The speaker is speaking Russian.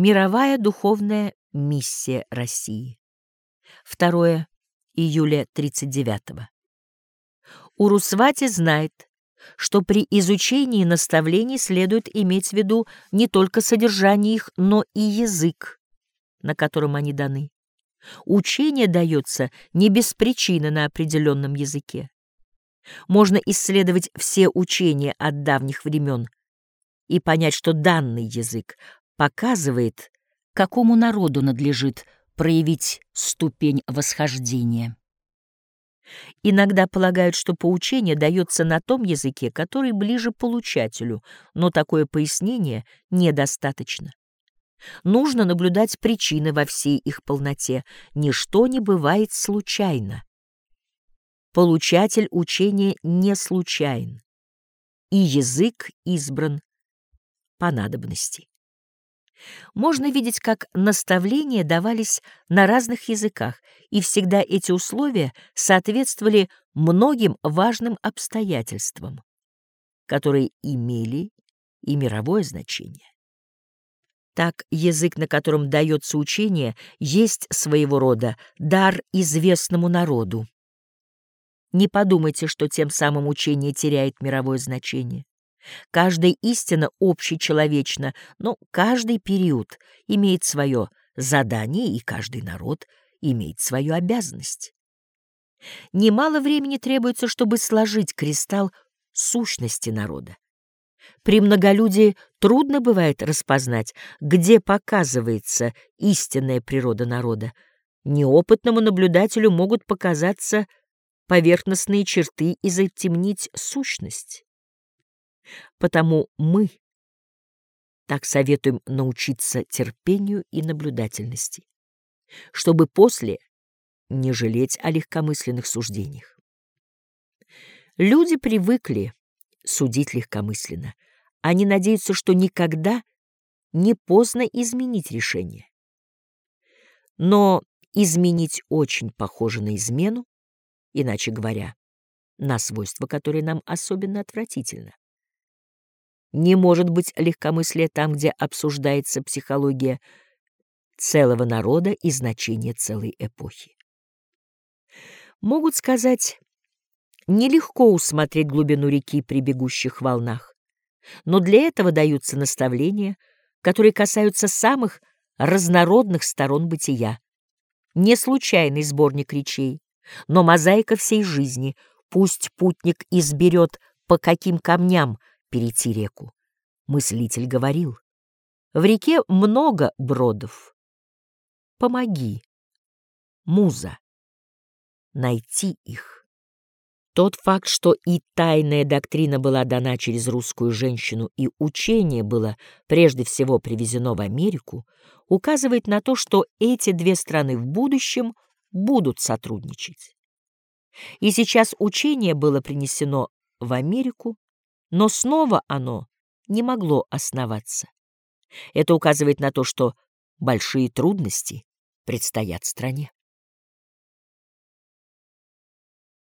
Мировая духовная миссия России. 2 июля 39 -го. Урусвати знает, что при изучении наставлений следует иметь в виду не только содержание их, но и язык, на котором они даны. Учение дается не без причины на определенном языке. Можно исследовать все учения от давних времен и понять, что данный язык показывает, какому народу надлежит проявить ступень восхождения. Иногда полагают, что поучение дается на том языке, который ближе получателю, но такое пояснение недостаточно. Нужно наблюдать причины во всей их полноте. Ничто не бывает случайно. Получатель учения не случайен, и язык избран по надобности. Можно видеть, как наставления давались на разных языках, и всегда эти условия соответствовали многим важным обстоятельствам, которые имели и мировое значение. Так, язык, на котором дается учение, есть своего рода дар известному народу. Не подумайте, что тем самым учение теряет мировое значение. Каждая истина общечеловечна, но каждый период имеет свое задание, и каждый народ имеет свою обязанность. Немало времени требуется, чтобы сложить кристалл сущности народа. При многолюдии трудно бывает распознать, где показывается истинная природа народа. Неопытному наблюдателю могут показаться поверхностные черты и затемнить сущность. Потому мы так советуем научиться терпению и наблюдательности, чтобы после не жалеть о легкомысленных суждениях. Люди привыкли судить легкомысленно. Они надеются, что никогда не поздно изменить решение. Но изменить очень похоже на измену, иначе говоря, на свойство, которое нам особенно отвратительно. Не может быть легкомыслия там, где обсуждается психология целого народа и значение целой эпохи. Могут сказать, нелегко усмотреть глубину реки при бегущих волнах, но для этого даются наставления, которые касаются самых разнородных сторон бытия. Не случайный сборник речей, но мозаика всей жизни. Пусть путник изберет, по каким камням перейти реку. Мыслитель говорил, в реке много бродов. Помоги, муза, найти их. Тот факт, что и тайная доктрина была дана через русскую женщину, и учение было прежде всего привезено в Америку, указывает на то, что эти две страны в будущем будут сотрудничать. И сейчас учение было принесено в Америку, но снова оно не могло основаться. Это указывает на то, что большие трудности предстоят стране.